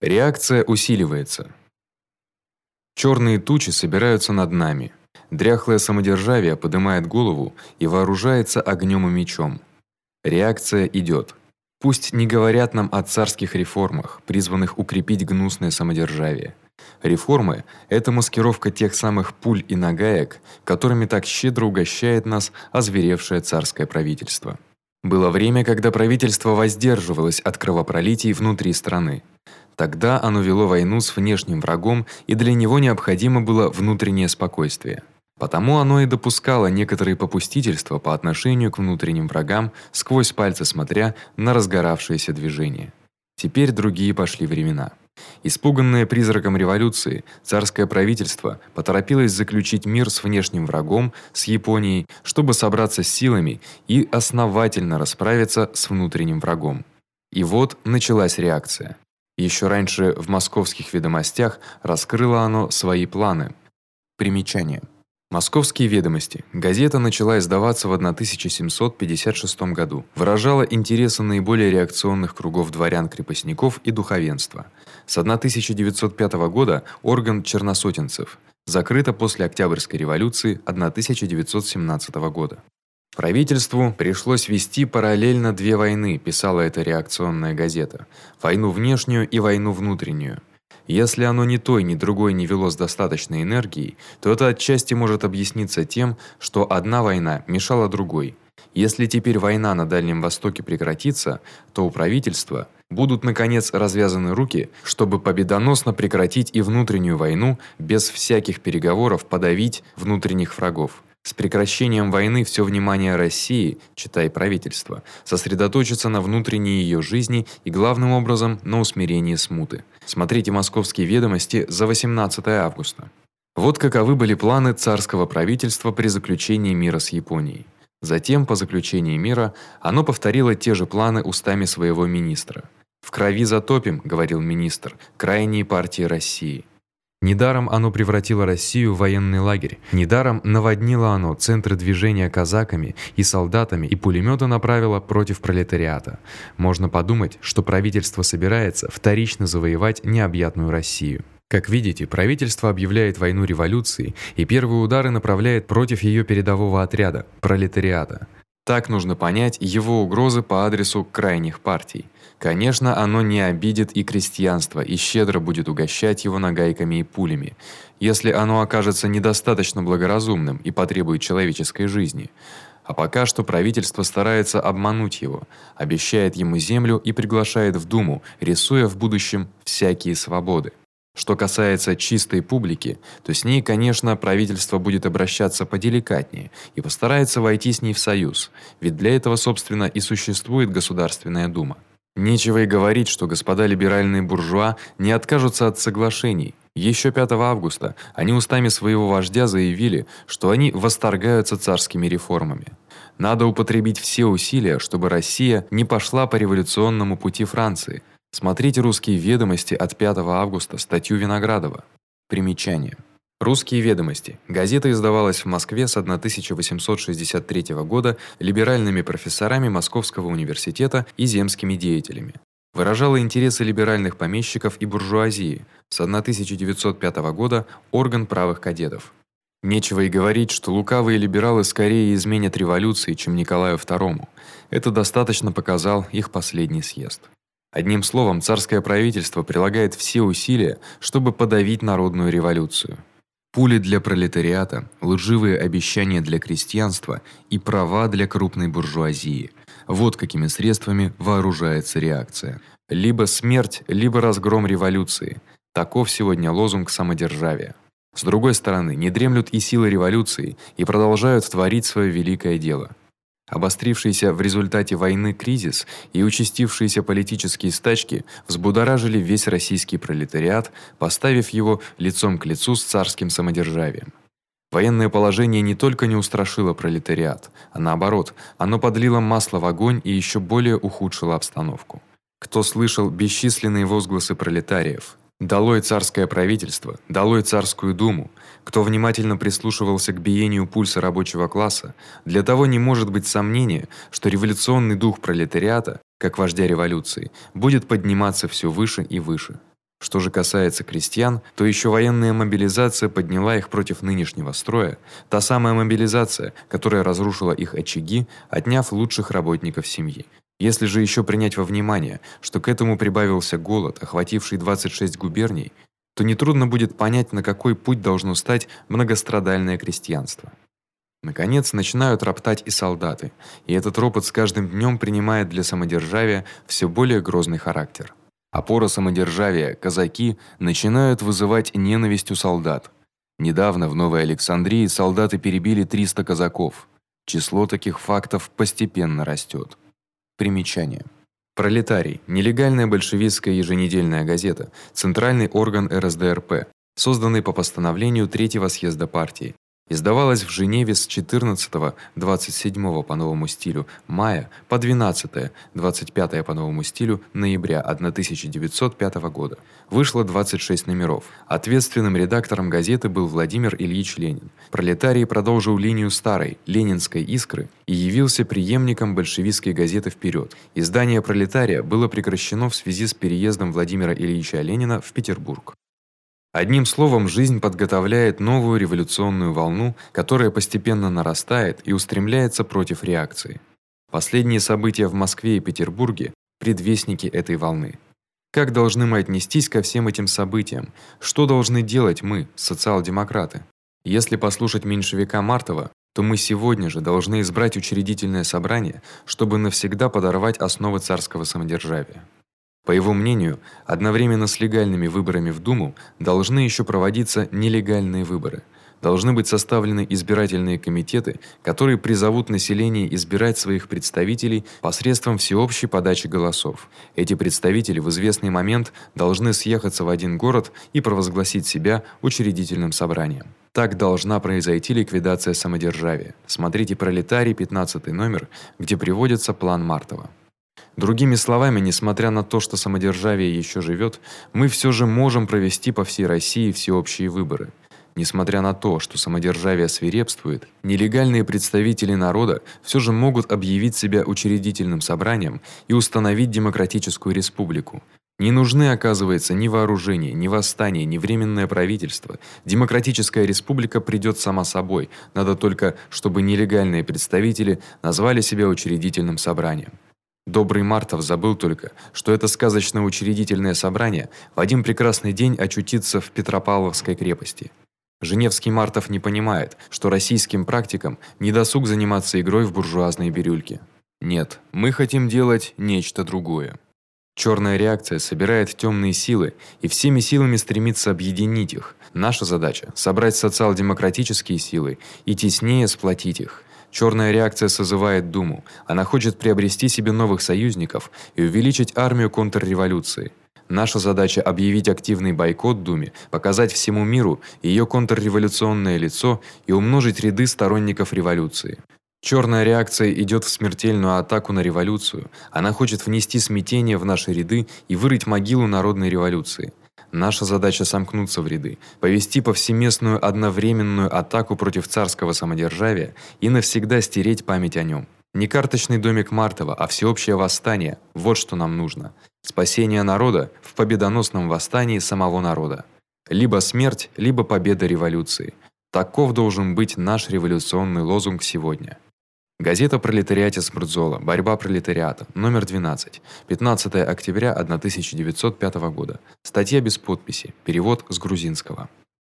Реакция усиливается. Черные тучи собираются над нами. Дряхлое самодержавие поднимает голову и вооружается огнем и мечом. Реакция идет. Пусть не говорят нам о царских реформах, призванных укрепить гнусное самодержавие. Реформы это маскировка тех самых пуль и нагаек, которыми так щедро угощает нас озверевшее царское правительство. Было время, когда правительство воздерживалось от кровопролитий внутри страны. Тогда оно вело войну с внешним врагом, и для него необходимо было внутреннее спокойствие. Потому оно и допускало некоторые попустительства по отношению к внутренним врагам, сквозь пальцы смотря на разгоравшееся движение. Теперь другие пошли времена. Испуганное призраком революции, царское правительство поторопилось заключить мир с внешним врагом, с Японией, чтобы собраться с силами и основательно расправиться с внутренним врагом. И вот началась реакция. Ещё раньше в московских ведомостях раскрыло оно свои планы. Примечание: Московские ведомости. Газета начала издаваться в 1756 году. Выражала интересы наиболее реакционных кругов дворян-крепостников и духовенства. С 1905 года орган черносотенцев. Закрыто после Октябрьской революции 1917 года. Правительству пришлось вести параллельно две войны, писала эта реакционная газета: войну внешнюю и войну внутреннюю. Если оно ни той, ни другой не вело с достаточной энергией, то это отчасти может объясниться тем, что одна война мешала другой. Если теперь война на Дальнем Востоке прекратится, то у правительства будут наконец развязаны руки, чтобы победоносно прекратить и внутреннюю войну без всяких переговоров подавить внутренних врагов. С прекращением войны всё внимание России, читай правительства, сосредоточится на внутренней её жизни и главным образом на усмирении смуты. Смотрите Московские ведомости за 18 августа. Вот каковы были планы царского правительства при заключении мира с Японией. Затем, по заключении мира, оно повторило те же планы устами своего министра. В крови затопим, говорил министр, крайние партии России. Недаром оно превратило Россию в военный лагерь. Недаром наводнило оно центры движения казаками и солдатами и пулемёты направило против пролетариата. Можно подумать, что правительство собирается вторично завоевать необъятную Россию. Как видите, правительство объявляет войну революции и первые удары направляет против её передового отряда пролетариата. Так нужно понять его угрозы по адресу крайних партий. Конечно, оно не обидит и крестьянство и щедро будет угощать его нагайками и пулями, если оно окажется недостаточно благоразумным и потребует человеческой жизни. А пока что правительство старается обмануть его, обещает ему землю и приглашает в Думу, рисуя в будущем всякие свободы. Что касается чистой публики, то с ней, конечно, правительство будет обращаться поделикатнее и постарается войти с ней в союз, ведь для этого, собственно, и существует Государственная Дума. Нечего и говорить, что господа либеральные буржуа не откажутся от соглашений. Еще 5 августа они устами своего вождя заявили, что они восторгаются царскими реформами. Надо употребить все усилия, чтобы Россия не пошла по революционному пути Франции. Смотрите Русские ведомости от 5 августа, статью Виноградова. Примечание: Русские ведомости. Газета издавалась в Москве с 1863 года либеральными профессорами Московского университета и земскими деятелями. Выражала интересы либеральных помещиков и буржуазии. С 1905 года орган правых кадетов. Нечего и говорить, что лукавые либералы скорее изменят революции, чем Николаю II. Это достаточно показал их последний съезд. Одним словом, царское правительство прилагает все усилия, чтобы подавить народную революцию. Пули для пролетариата, лживые обещания для крестьянства и права для крупной буржуазии. Вот какими средствами вооружается реакция. Либо смерть, либо разгром революции. Таков сегодня лозунг самодержавия. С другой стороны, не дремлют и силы революции и продолжают творить своё великое дело. Обострившийся в результате войны кризис и участившиеся политические стачки взбудоражили весь российский пролетариат, поставив его лицом к лицу с царским самодержавием. Военное положение не только не устрашило пролетариат, а наоборот, оно подлило масло в огонь и ещё более ухудшило обстановку. Кто слышал бесчисленные возгласы пролетариев: Долой царское правительство, долой царскую думу. Кто внимательно прислушивался к биению пульса рабочего класса, для того не может быть сомнения, что революционный дух пролетариата, как вождя революции, будет подниматься всё выше и выше. Что же касается крестьян, то ещё военная мобилизация подняла их против нынешнего строя, та самая мобилизация, которая разрушила их очаги, отняв лучших работников семьи. Если же ещё принять во внимание, что к этому прибавился голод, охвативший 26 губерний, то не трудно будет понять, на какой путь должно стать многострадальное крестьянство. Наконец начинают роптать и солдаты, и этот ропот с каждым днём принимает для самодержавия всё более грозный характер. Опора самодержавия, казаки начинают вызывать ненависть у солдат. Недавно в Новой Александрии солдаты перебили 300 казаков. Число таких фактов постепенно растёт. Примечание: Пролетарий нелегальная большевистская еженедельная газета, центральный орган РСДРП, созданный по постановлению третьего съезда партии. Издавалась в Женеве с 14-27 по новому стилю мая по 12-25 по новому стилю ноября 1905 года. Вышло 26 номеров. Ответственным редактором газеты был Владимир Ильич Ленин. Пролетарий продолжил линию старой ленинской искры и явился преемником большевистской газеты Вперед. Издание Пролетария было прекращено в связи с переездом Владимира Ильича Ленина в Петербург. Одним словом, жизнь подготовляет новую революционную волну, которая постепенно нарастает и устремляется против реакции. Последние события в Москве и Петербурге предвестники этой волны. Как должны мы отнестись ко всем этим событиям? Что должны делать мы, социал-демократы? Если послушать меньшевика Мартова, то мы сегодня же должны избрать учредительное собрание, чтобы навсегда подорвать основы царского самодержавия. По его мнению, одновременно с легальными выборами в Думу должны ещё проводиться нелегальные выборы. Должны быть составлены избирательные комитеты, которые призовут население избирать своих представителей посредством всеобщей подачи голосов. Эти представители в известный момент должны съехаться в один город и провозгласить себя учредительным собранием. Так должна произойти ликвидация самодержавия. Смотрите Пролетарий 15 номер, где приводится план Мартова. Другими словами, несмотря на то, что самодержавие ещё живёт, мы всё же можем провести по всей России всеобщие выборы. Несмотря на то, что самодержавие свирепствует, нелегальные представители народа всё же могут объявить себя учредительным собранием и установить демократическую республику. Не нужны, оказывается, ни вооружение, ни восстание, ни временное правительство. Демократическая республика придёт сама собой. Надо только, чтобы нелегальные представители назвали себя учредительным собранием. Добрый Мартов забыл только, что это сказочное учредительное собрание в один прекрасный день очутится в Петропавловской крепости. Женевский Мартов не понимает, что российским практикам не досуг заниматься игрой в буржуазные бирюльки. Нет, мы хотим делать нечто другое. Чёрная реакция собирает тёмные силы и всеми силами стремится объединить их. Наша задача собрать социал-демократические силы и теснее сплотить их. Чёрная реакция созывает Думу. Она хочет приобрести себе новых союзников и увеличить армию контрреволюции. Наша задача объявить активный бойкот Думе, показать всему миру её контрреволюционное лицо и умножить ряды сторонников революции. Чёрная реакция идёт в смертельную атаку на революцию. Она хочет внести смятение в наши ряды и вырыть могилу народной революции. Наша задача сомкнуться в ряды, повести повсеместную одновременную атаку против царского самодержавия и навсегда стереть память о нём. Не карточный домик Мартова, а всеобщее восстание вот что нам нужно. Спасение народа в победоносном восстании самого народа. Либо смерть, либо победа революции. Таков должен быть наш революционный лозунг сегодня. Газета Пролетариатис Мрдзола. Борьба пролетариата. Номер 12. 15 октября 1905 года. Статья без подписи. Перевод с грузинского.